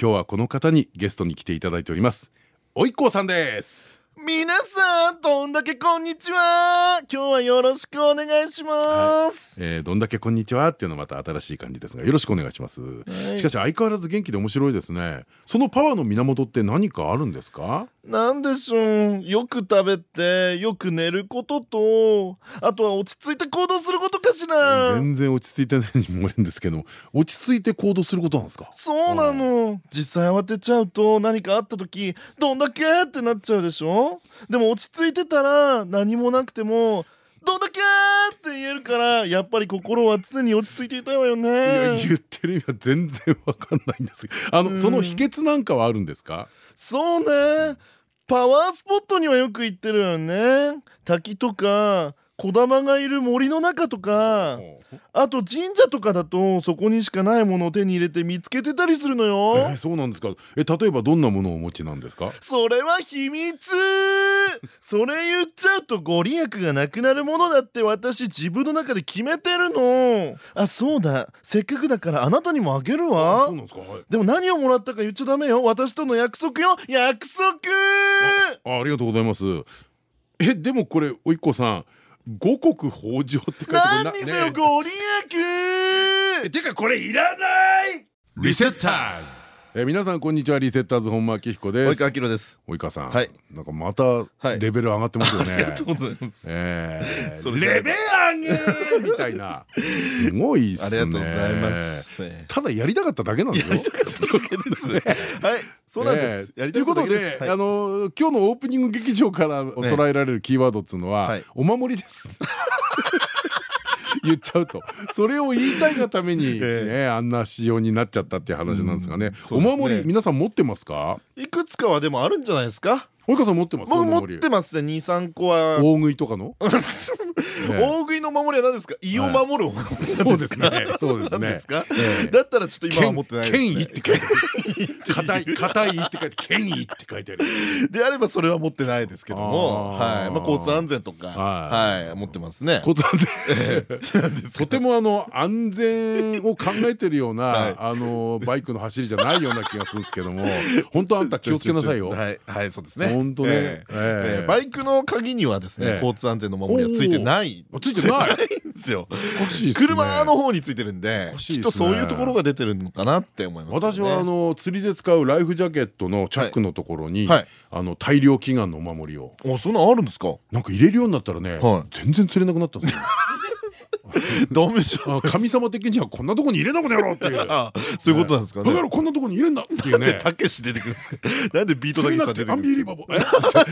今日はこの方にゲストに来ていただいております。おいっこうさんです。皆さんどんだけこんにちは。今日はよろしくお願いします、はい、えー、どんだけこんにちはっていうのはまた新しい感じですがよろしくお願いします、はい、しかし相変わらず元気で面白いですね。そのパワーの源って何かあるんですか？なんでしょうよく食べてよく寝ることと。あとは落ち着いて行動することかしら。全然落ち着いてないにもれるんですけど落ち着いて行動することなんですか？そうなの。実際慌てちゃうと何かあった時どんだけってなっちゃうでしょ？でも落ち着いてたら何もなくてもどんだけって言えるからやっぱり心は常に落ち着いていたいわよね。いや言ってる意味は全然わかんないんですあの、その秘訣なんかはあるんですか？そうねパワースポットにはよく行ってるよね。滝とか小玉がいる森の中とかあと神社とかだとそこにしかないものを手に入れて見つけてたりするのよ。えー、そうなんですか。え例えばどんなものをお持ちなんですか？それは秘密。それ言っちゃうとご利益がなくなるものだって私自分の中で決めてるの。あそうだ。せっかくだからあなたにもあげるわ。そうなんですか、はい、でも何をもらったか言っちゃダメよ。私との約束よ。約束。あありがとうございます。えでもこれおいっ子さん五穀豊穣って書いてある何せよご利益。てかこれいらない。リセッターズえ皆さんこんにちは。リセッターズ本間明彦です。及川明です。及川さん。はい。なんかまたレベル上がってますよね。ありがとうございます。えレベ上げみたいな。すごいっすね。ありがとうございます。ただやりたかっただけなんですよ。はい。そうなんです。ということであの今日のオープニング劇場から捉えられるキーワードっつうのはお守りです言っちゃうと。それを言いたいがために ねあんな仕様になっちゃったっていう話なんですがね。お守り皆さん持ってますか？いくつかはでもあるんじゃないですか？及川さん持ってます？僕持ってますね。二三個は。大食いとかの？大食いの守りは何ですか？胃を守るそうですね。そうですね。だったらちょっと今は持ってない権威って書いてある。硬い硬いって書いて権威って書いてある。であればそれは持ってないですけどもはい。まあ交通安全とかはい。持ってますね。交通安全。とてもあの安全を考えてるような あのバイクの走りじゃないような気がするんですけども 本当あんた気をつけなさいよ。はい。そうですね。本当ね。バイクの鍵にはですね交通安全の守りはついてない。ついてない。んですよ。車の方についてるんできっとそういうところが出てるのかなって思います私はあの釣りで使うライフジャケットのチャックのところにあの大量祈願のお守りを。あそんなんあるんですか？なんか入れるようになったらね全然釣れなくなったんですよ ダメじゃん。神様的にはこんなとこに入れなこの野郎っていう。そういうことなんですかね。だからこんなとこに入れんだっていうね。たけし出てくるんですか？なんでビートたけしさん出てくるんですか？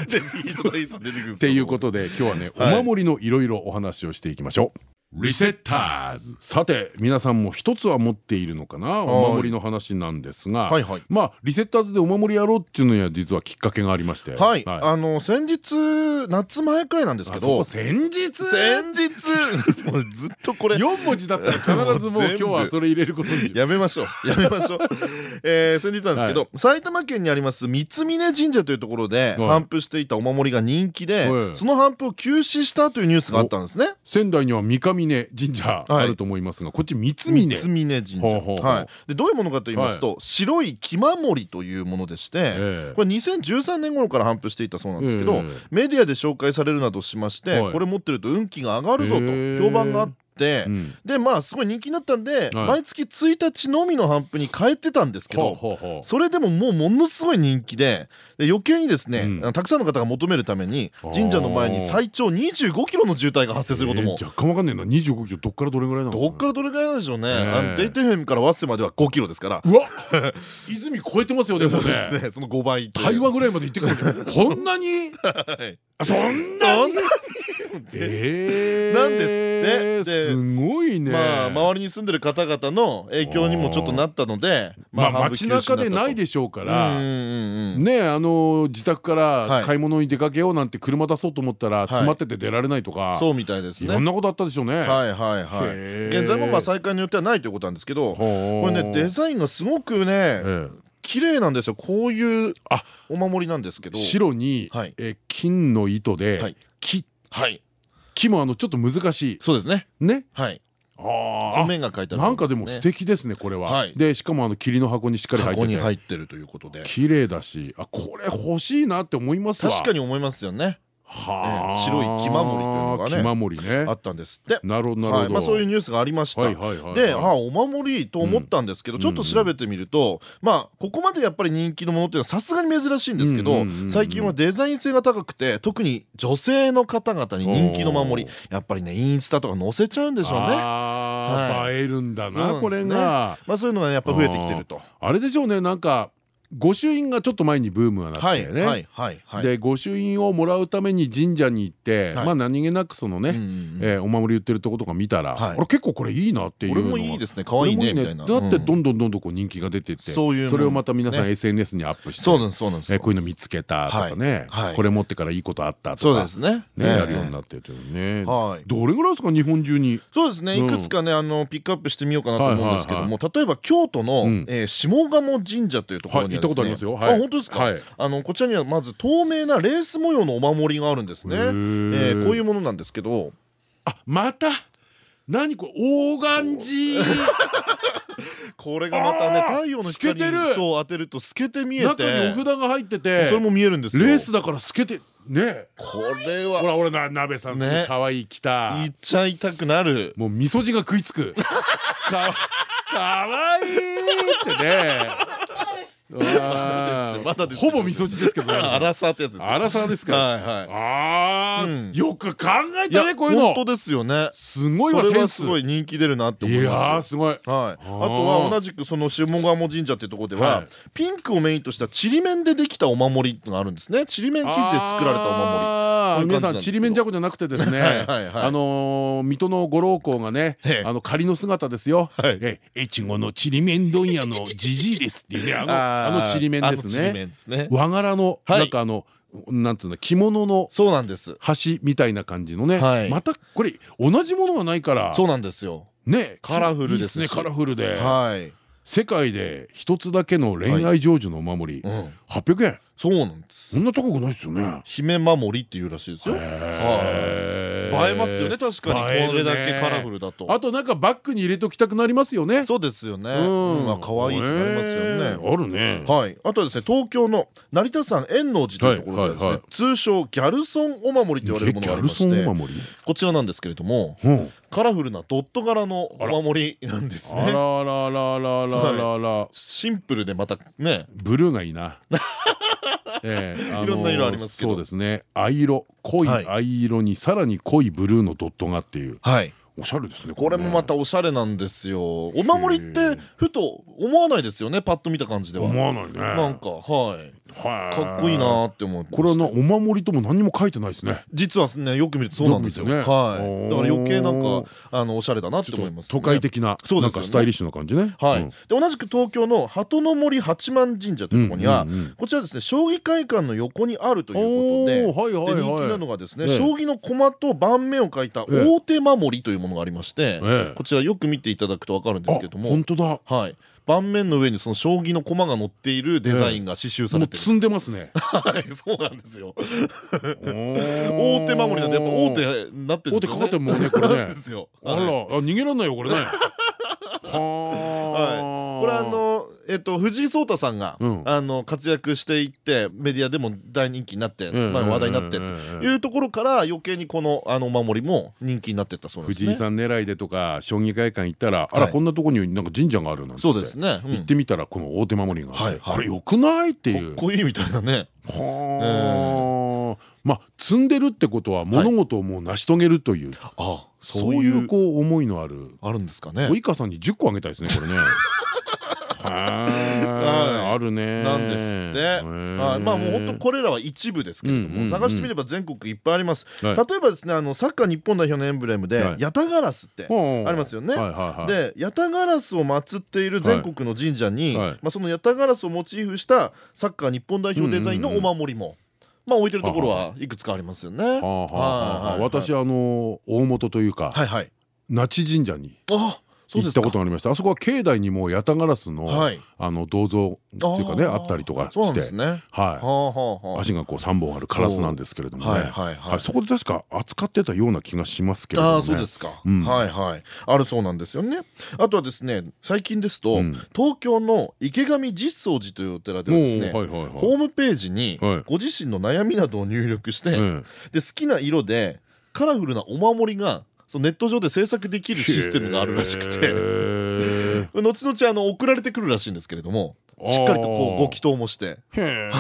っていうことで今日はねお守りのいろいろお話をしていきましょうリセッターズ。さて皆さんも一つは持っているのかな？お守りの話なんですがまあリセッターズでお守りやろうっていうのには実はきっかけがありまして。はい。あの先日夏前くらいなんですけど。先日？先日。もうずっとこれ。4文字だったら必ずもう今日はそれ入れることにやめましょう。やめましょう。え先日なんですけど埼玉県にあります三峯神社というところで頒布していたお守りが人気でその頒布を休止したというニュースがあったんですね。仙台には三上峰神社あると思いますが、こっち三峰。神社。はい。でどういうものかと言いますと白い木守りというものでしてこれ2013年頃から頒布していたそうなんですけどメディアで紹介されるなどしましてこれ持ってると運気が上がるぞと評判があって。、うん、でまあすごい人気になったんで、はい、毎月1日のみの頒布に変えてたんですけどそれでももうものすごい人気でで余計にですね、うん、たくさんの方が求めるために神社の前に最長25キロの渋滞が発生することも、えー、若干わかんないな25キロどっからどれぐらいなの？どっからどれぐらいなんでしょうね、え。ー、デイトフェムからワッセまでは5キロですから。うわ泉超えてますよね もね。その5倍対話ぐらいまで行ってからこんなに？そんなに？えなんですって。すごいね。まあ周りに住んでる方々の影響にもちょっとなったのでまあ街中でないでしょうから。ねあの自宅から買い物に出かけようなんて車出そうと思ったら詰まってて出られないとか。そうみたいですね。いろんなことあったでしょうね。はいはいはい。現在もまあ再開によってはないということなんですけどこれねデザインがすごくね綺麗なんですよ。こういうお守りなんですけど。白に金の糸で木木もあのちょっと難しい。そうですね。ね？はい。ああ面が書いてあるなんかでも素敵ですねこれは。でしかもあの霧の箱にしっかり入ってて。入ってるということで。綺麗だしあこれ欲しいなって思いますわ。確かに思いますよねは白い木守りというのがね木守りね。あったんですって。なるほどなるほど、まあ、そういうニュースがありました。であお守りと思ったんですけど、ちょっと調べてみるとまあここまでやっぱり人気のものっていうのはさすがに珍しいんですけど最近はデザイン性が高くて特に女性の方々に人気の守りやっぱりねインスタとか載せちゃうんでしょうね。はい、映えるんだな、これが、まあそういうのがやっぱ増えてきてると。あれでしょうねなんか御朱印がちょっと前にブームがなってね。で御朱印をもらうために神社に行ってまあ何気なくそのねお守り売ってるとことか見たらあれ結構これいいなっていうのが。いいですね。可愛いねみたいなだってどんどんどんどんこう人気が出てってそれをまた皆さん SNS にアップしてこういうの見つけたとかねこれ持ってからいいことあったとかね。やるようになってるね。どれぐらいですか日本中に？そうですね。いくつかねあのピックアップしてみようかなと思うんですけども例えば京都の下鴨神社というところにたことありますよ。あ本当ですか？あのこちらにはまず透明なレース模様のお守りがあるんですね。えー、こういうものなんですけど。あまた？何これ？オーガンジこれがまたね太陽の光にそう当てると透けて見えて。中にお札が入ってて。それも見えるんですレースだから透けてね。これは。ほら俺な鍋さん可愛い来た言っちゃいたくなる。もう味噌汁が食いつく。かわ いいってねまだほぼ味噌汁ですけど アラサーってやつですアラサーですか。ああよく考えたねこういうの。本当ですよね。すごいわすごい人気出るなって思いますすごい。はい。あとは同じくその下鴨神社っていうところではピンクをメインとしたちりめんでできたお守りがあるんですね。ちりめん生地で作られたお守り皆さんちりめんじゃこじゃなくてですねあの水戸の五郎公がねあの仮の姿ですよ。越後のちりめん問屋のじじいですっていうねあのちりめんですね。和柄のなんかあのなんつうの着物のそうなんです。端みたいな感じのねまたこれ同じものがないからそうなんですよ。ねカラフルですねカラフルで世界で一つだけの恋愛成就のお守り800円。そうなんです。そんな高くないですよね。姫守りっていうらしいですよ。映えますよね確かに。これだけカラフルだと。あとなんかバッグに入れときたくなりますよね。そうですよね。うん。可愛いってなりますよね。あるね。はい。あとはですね東京の成田山円能寺というところでですね通称ギャルソンお守りと言われるものがありましてこちらなんですけれどもカラフルなドット柄のお守りなんですね。あららららららら。シンプルでまたね。ブルーがいいな。えー、いろんな色ありますけど。そうですね。藍色濃い藍色にさらに濃いブルーのドットがっていう。はい。おしゃれですねこれもまたおしゃれなんですよ。お守りってふと思わないですよね？パッと見た感じでは。思わないね。なんかはいかっこいいなって思ってこれはお守りとも何も書いてないですね。実はねよく見るとそうなんですよ。はい。だから余計なんかあのおしゃれだなって思います。都会的ななんかスタイリッシュな感じね。はい。で同じく東京の鳩の森八幡神社というところにはこちらですね将棋会館の横にあるということで人気なのがですね将棋の駒と盤面を書いた大手守りというものがありましてこちらよく見ていただくと分かるんですけども。本当だ。はい盤面の上にその将棋の駒が載っているデザインが刺繍されてる、積んでますね。はいそうなんですよ。大手守りなんでやっぱ大手なってる大手かかってもねこれね。あら逃げられないよこれね。はい、これあのえっと藤井聡太さんがあの活躍していってメディアでも大人気になってまあ話題になってというところから余計にこのあのお守りも人気になってったそうです藤井さん狙いでとか将棋会館行ったらあらこんなとこになんか神社があるなんて。そうですね。行ってみたらこの大手守りが。これよくないっていう。かっこいいみたいなね。はあ。まあ積んでるってことは物事をもう成し遂げるという。あそういうこう思いのある。あるんですかね。及川さんに10個あげたいですねこれね あるね。なんですって。まあもう本当これらは一部ですけれども探してみれば全国いっぱいあります。例えばですねあのサッカー日本代表のエンブレムでヤタガラスってありますよね。でヤタガラスを祀っている全国の神社にまあそのヤタガラスをモチーフしたサッカー日本代表デザインのお守りもまあ置いてるところはいくつかありますよね。私あの大元というか那智神社に行ったことがありました。あそこは境内にもヤタガラスのあの銅像っていうかねあったりとかして。はい。足がこう3本あるカラスなんですけれどもね。そこで確か扱ってたような気がしますけれどもね。そうですか。はいはい。あるそうなんですよね。あとはですね最近ですと東京の池上実相寺というお寺ではですねホームページにご自身の悩みなどを入力してで好きな色でカラフルなお守りがそのネット上で制作できるシステムがあるらしくて。後々あの送られてくるらしいんですけれどもしっかりとこうご祈祷もして。へえオ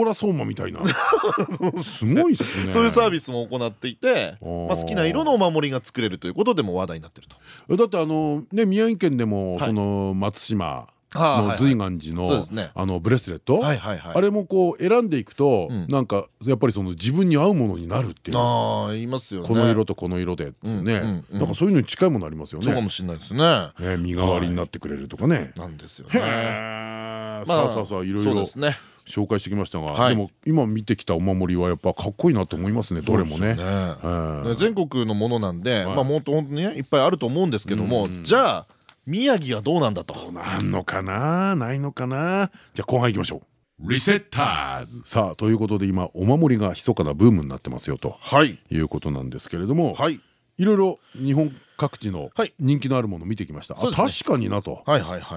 ーラ相馬みたいな。すごいっすね。そういうサービスも行っていてまあ好きな色のお守りが作れるということでも話題になってると。だってあのね宮城県でもその松島の随願寺のあのブレスレット？あれもこう選んでいくとなんかやっぱりその自分に合うものになるっていう。あ言いますよこの色とこの色でね。なんかそういうのに近いものありますよね。そうかもしれないですね。身代わりになってくれるとかね。なんですよね。さあさあさあいろいろ紹介してきましたがでも今見てきたお守りはやっぱかっこいいなと思いますねどれもね。全国のものなんでまあもっと本当にねいっぱいあると思うんですけどもじゃあ宮城はどうなんだと。なんのかな？ないのかな？じゃあ後半いきましょう。リセッターズさあということで今お守りが密かなブームになってますよと、はい、いうことなんですけれども、はい、いろいろ日本各地の人気のあるものを見てきました、はい、確かになと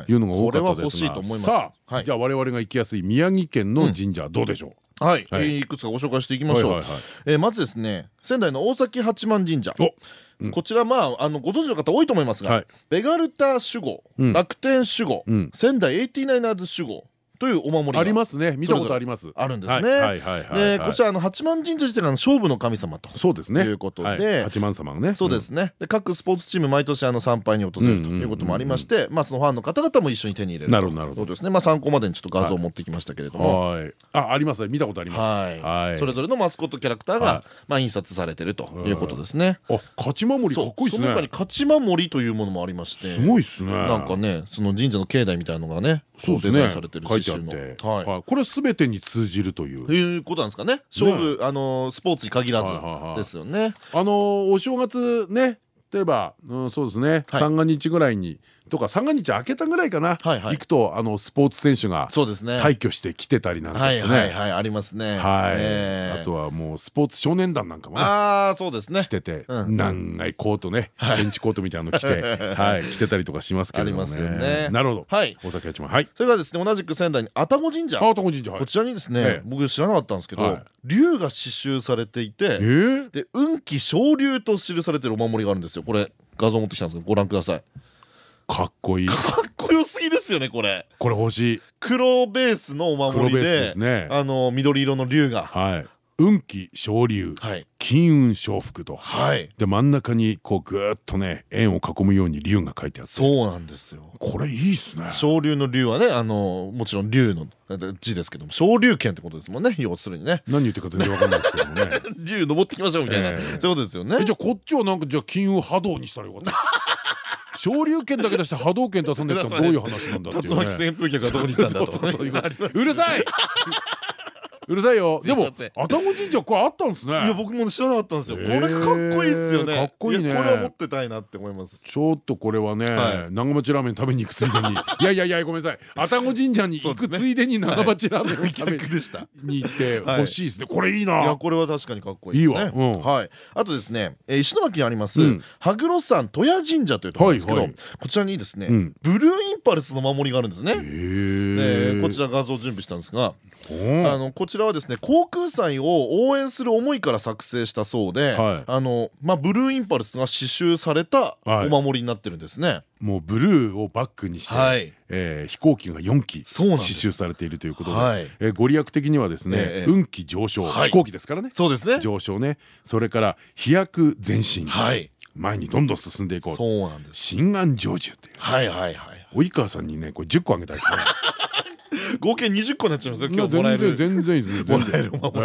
いうのが多かったですが。さあじゃあ我々が行きやすい宮城県の神社どうでしょう、はい、はい、いくつかご紹介していきましょう。まずですね、仙台の大崎八幡神社。こちらまああのご存知の方多いと思いますが、ベガルタ守護、楽天守護、仙台エイティナイナーズ守護というお守りありますね。見たことあります。あるんですね。でこちらの八幡神社自体が勝負の神様と。そうですね。いうことで。八幡様ね。そうですね。で各スポーツチーム毎年あの参拝に訪れるということもありましてまあそのファンの方々も一緒に手に入れるなるほどなるほど。ですね。まあ参考までにちょっと画像を持ってきましたけれども。ああります見たことあります。はい。それぞれのマスコットキャラクターがまあ印刷されてるということですね。あ勝ち守りかっこいいですね。その中に勝ち守りというものもありまして。すごいですね。なんかねその神社の境内みたいなのがねそうデザインされてる刺繍の。はい。これすべてに通じるという。いうことなんですかね。勝負あのスポーツに限らずですよね。あのお正月ね例えばそうですね。三が日ぐらいにとか三が日明けたぐらいかな行くとあのスポーツ選手が退去してきてたりなんかしてね。ありますね。はい。あとはもうスポーツ少年団なんかもねああそうですね。着てて長いコートねベンチコートみたいなの着て はい着てたりとかしますけれどもね。なるほど。はい。大崎八幡。はい。それからですね同じく仙台に愛宕神社。愛宕神社こちらにですね僕知らなかったんですけど龍が刺繍されていてで運気昇竜と記されてるお守りがあるんですよ。これ画像持ってきたんですけどご覧くださいかっこいい。かっこよすぎですよねこれ。これ欲しい。黒ベースのお守りでね。あの緑色の竜が。はい運気昇竜、はい、金運昇福と、はい、で真ん中にこうぐっとね円を囲むように竜が書いてあって。そうなんですよ。これいいっすね。昇竜の竜はねあのもちろん竜の字ですけども昇竜拳ってことですもんね。要するにね。何言ってるか全然わかんないですけどもね。竜登ってきましょうみたいな、そういうことですよね。じゃあこっちはなんかじゃあ金運波動にしたらよかった。昇竜拳だけ出して波動拳出さんでったらどういう話なんだっていうね。竜巻扇風機がどこに行ったんだと。うるさい。うるさいよ。でも愛宕神社これあったんですね。いや僕も知らなかったんですよ。これかっこいいですよね。かっこいいね。これは持ってたいなって思います。ちょっとこれはね長町ラーメン食べに行くついでに。いやいやいやごめんなさい。愛宕神社に行くついでに長町ラーメンを食べに行って欲しいですね。これいいな。いやこれは確かにかっこいいですね。はい。あとですね石巻にあります羽黒山戸谷神社というところですけどこちらにですねブルーインパルスの守りがあるんですね。こちら画像準備したんですがあのこちらはですね航空祭を応援する思いから作成したそうで、はい、あのまあブルーインパルスが刺繍されたお守りになってるんですね。もうブルーをバックにして、はい、えー、飛行機が4機刺繍されているということで、はい、えー、ご利益的にはですね、えー、運気上昇、はい、飛行機ですからね。そうですね。上昇ね。それから飛躍前進、はい、前にどんどん進んでいこう。そうなんです。心安成就っていう。はいはいはい及川さんにねこれ10個あげたいですね 合計20個になっちゃいますよ今日全もらえる。然全然いいですね。もこ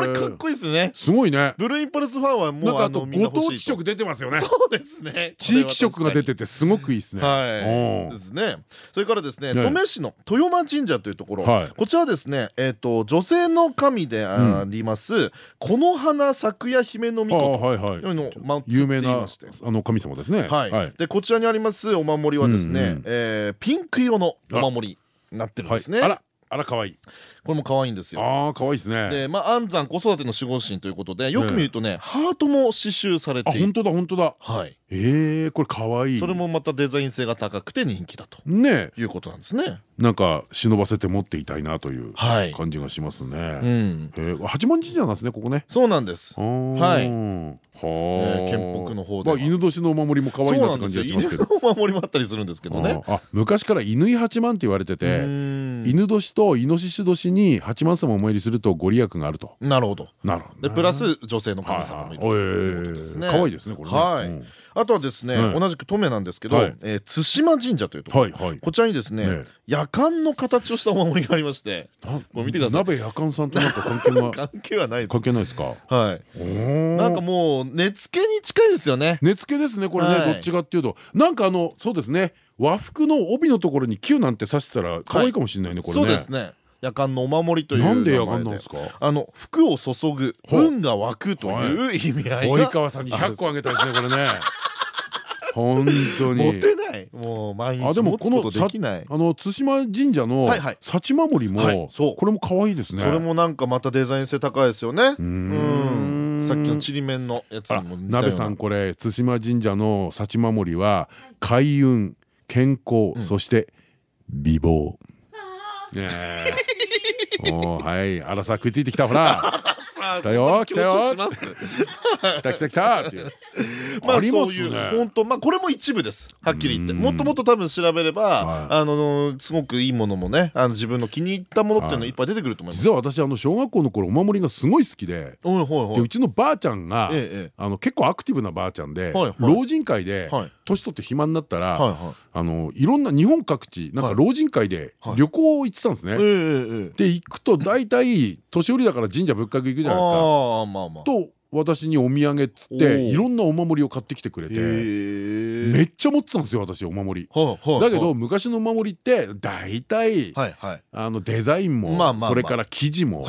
れかっこいいですね。すごいね。ブルーインパルスファンはもうあとご当地色出てますよね。そうですね。地域色が出ててすごくいいですね。はい。ですね。それからですねはい登米市の豊間神社というところ。はい。こちらはですねえっと女性の神でありますこの花咲夜姫のあ巫女はいはい。というの有名なあの神様ですね。はい。でこちらにありますお守りはですねピンク色のお守り。になってるんですね。あらあら可愛い。これも可愛いんですよ。ああ可愛いですね。でまあ安産子育ての守護神ということでよく見るとねハートも刺繍されて本当だ本当だ。はい。ええこれ可愛い。それもまたデザイン性が高くて人気だと。ねいうことなんですね。なんか忍ばせて持っていたいなというはい。感じがしますうねん。えー八幡神社なんですねここね。そうなんです。はい。はえーあ県北の方では。犬年のお守りも可愛いなって感じがしますけど。犬のお守りもあったりするんですけどね。あ昔から犬八幡って言われてて犬年とイノシシ年に八幡様をお参りするとご利益があると。なるほど。なるほどでプラス女性の神様もいるということですね。可愛いですねこれね。あとはですねはい同じく登米なんですけど対馬神社というところ。はいはい。こちらにですねね。夜間の形をしたお守りがありましてなこれ見てください。鍋やかんさんとなんか関係が 関係はないです。関係ないですか？はい。ななんかもう根付けに近いですよね。根付けですねこれねはい。どっちかっていうと。なんかあのそうですね和服の帯のところに「Q」なんて刺してたら可愛いかもしれないねこれね。そうですね。夜間のお守りというなんで夜間なんですか？あの服を注ぐ運が湧くという意味合い及が川さんに100個あげたいですねこれね。本当に。持てない。もう毎日持つことできない。あの対馬神社の幸守りはいもこれも可愛いですね。それもなんかまたデザイン性高いですよね。ううん。ん。さっきのちりめんのやつあにも鍋さんこれ対馬神社の幸守りは開運健康そして美貌。ねえ。おーはい。あらさ食いついてきたほら 来たよ来たよ。来た来た来た。っていう。まあそういう本当まあこれも一部です。はっきり言って。うん。もっともっと多分調べればはい。あのすごくいいものもねあの自分の気に入ったものっていうのい。っぱい出てくると思います。実は私あの小学校の頃お守りがすごい好きで。うちのばあちゃんがあの結構アクティブなばあちゃんで老人会ではい。年取って暇になったらあのいろんな日本各地なんか老人会ではい旅行行ってたんですね。で行くと大体年寄りだから神社仏閣行くじゃないですか。ああまあまあ。と私にお土産っつっていろんなお守りを買ってきてくれてへめっちゃ持ってたんですよ私お守り。えだけど昔のお守りって大体デザインもそれから生地も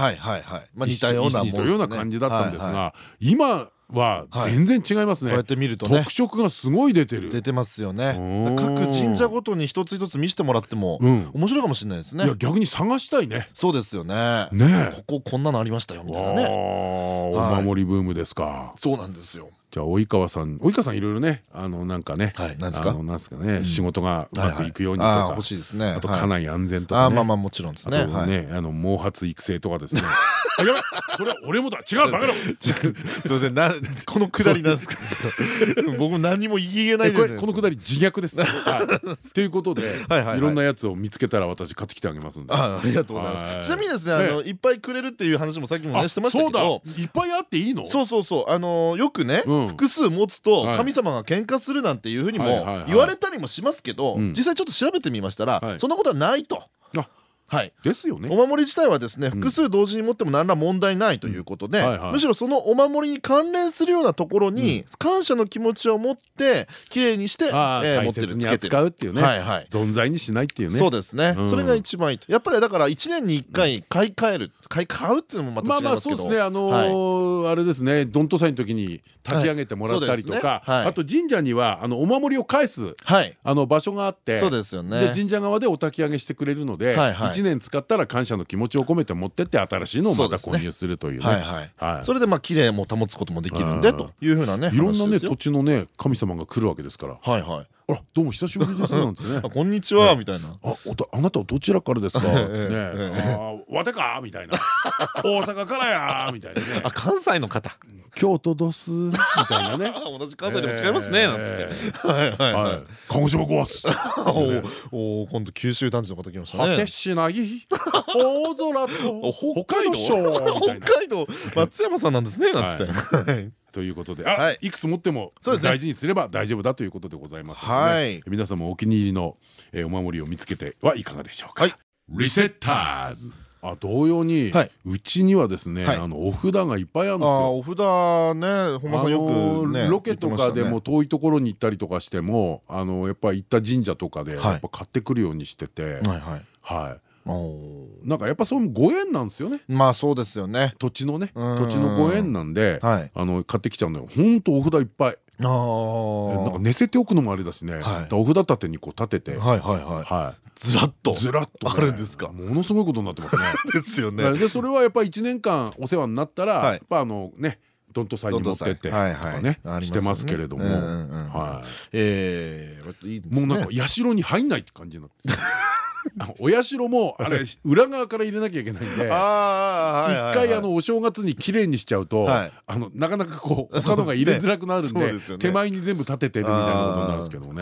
似たような感じだったんですが今は全然違いますね。こうやって見るとね。特色がすごい出てる。出てますよね。うん。各神社ごとに一つ一つ見せてもらってもうん。面白いかもしれないですね。いや逆に探したいね。そうですよね。ねえ。こここんなのありましたよみたいなあねーお守りブームですか。そうなんですよ。じゃあ及川さん及川さんいろいろねあのなんかねはい何ですか？なんですかね仕事がうまくいくようにとか欲しいですね。あとはい。家内安全とかね。あーまあまあもちろんですあねねあの毛髪育成とかですね あやばいそれは俺もだ。違うバカ野郎すいませんなこのくだりなんですか？僕何も言えないえこのくだり自虐です。はい。ということではいろんなやつを見つけたら私買ってきてあげますんで。あありがとうございまはい。すちなみにですねあのいっぱいくれるっていう話もさっきもねしてましたそうだ。けどいっぱいあっていいの？そうそうそう。あのよくねうん。複数持つとはい。神様が喧嘩するなんていうふうにも言われたりもしますけどうん。実際ちょっと調べてみましたらはい。そんなことはないと。あはい。ですよね。お。守り自体はですね複数同時に持っても何ら問題ないということでむしろそのお守りに関連するようなところに感謝の気持ちを持って綺麗にして持ってるつけてる。っていうね。はいはい。存在にしないっていうね。そうですね。うん。それが一番いい。とやっぱりだから1年に1回買い替える買い買うっていうのもまた違いますけど。そうですね。あのーあれですね。どんと祭の時に炊き上げてもらったりとか。あと神社にはあのお守りを返すはい。あの場所があって。そうですよね。で神社側でお焚き上げしてくれるのではいはい1年使ったら感謝の気持ちを込めて持ってって新しいのをまた購入するというね。それでまあ綺麗も保つこともできるんでうんというふうなねいろんなね土地のね神様が来るわけですから「はいはいあらどうも久しぶりです」なんてね。あこんにちはみたいな。あおたあなたはどちらからですか?」ね。ええ「あーわてか?」みたいな「大阪からや」みたいなね。あ関西の方「京都どす」みたいなね。同じ関西でも違いますねなんつって。はいはいははい。い「鹿児島ごわす」おお今度九州男児の方来ましたね。果てしない大空とお北海道？北海道松山さんなんですねなんつって。はいということであい。くつ持っても大事にすれば大丈夫だということでございますので皆さんもお気に入りのお守りを見つけてはいかがでしょうか？リセッターズ。あ同様に、うちにはですね、あのお札がいっぱいあるんですよ。お札ね、本間さんよくロケとかでも遠いところに行ったりとかしても、あのやっぱ行った神社とかでやっぱ買ってくるようにしてて、はい。なんかやっぱそのご縁なんですよね。まあそうですよね。土地のね土地のご縁なんであの買ってきちゃうのよ。ほんとお札いっぱい。なんか寝せておくのもあれだしね。お札立てにこう立てて。はいはいはい。ずらっと。ずらっとあるんですか？ものすごいことになってますね。ですよね。でそれはやっぱ1年間お世話になったらやっぱあのねどんとさんに持ってってとかねしてますけれども。もうなんか社に入んないって感じになって お社もあれ裏側から入れなきゃいけないんで一回あのお正月にきれいにしちゃうとあのなかなかこう他のが入れづらくなるんで手前に全部立ててるみたいなことになるんですけどね。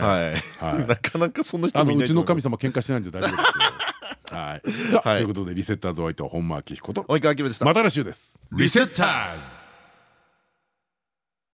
なかなかその人うちの神様喧嘩してないんで大丈夫ですよ。はい。さあということでリセッターズお相手は本間明彦と及川明でした。また来週です。リセッターズ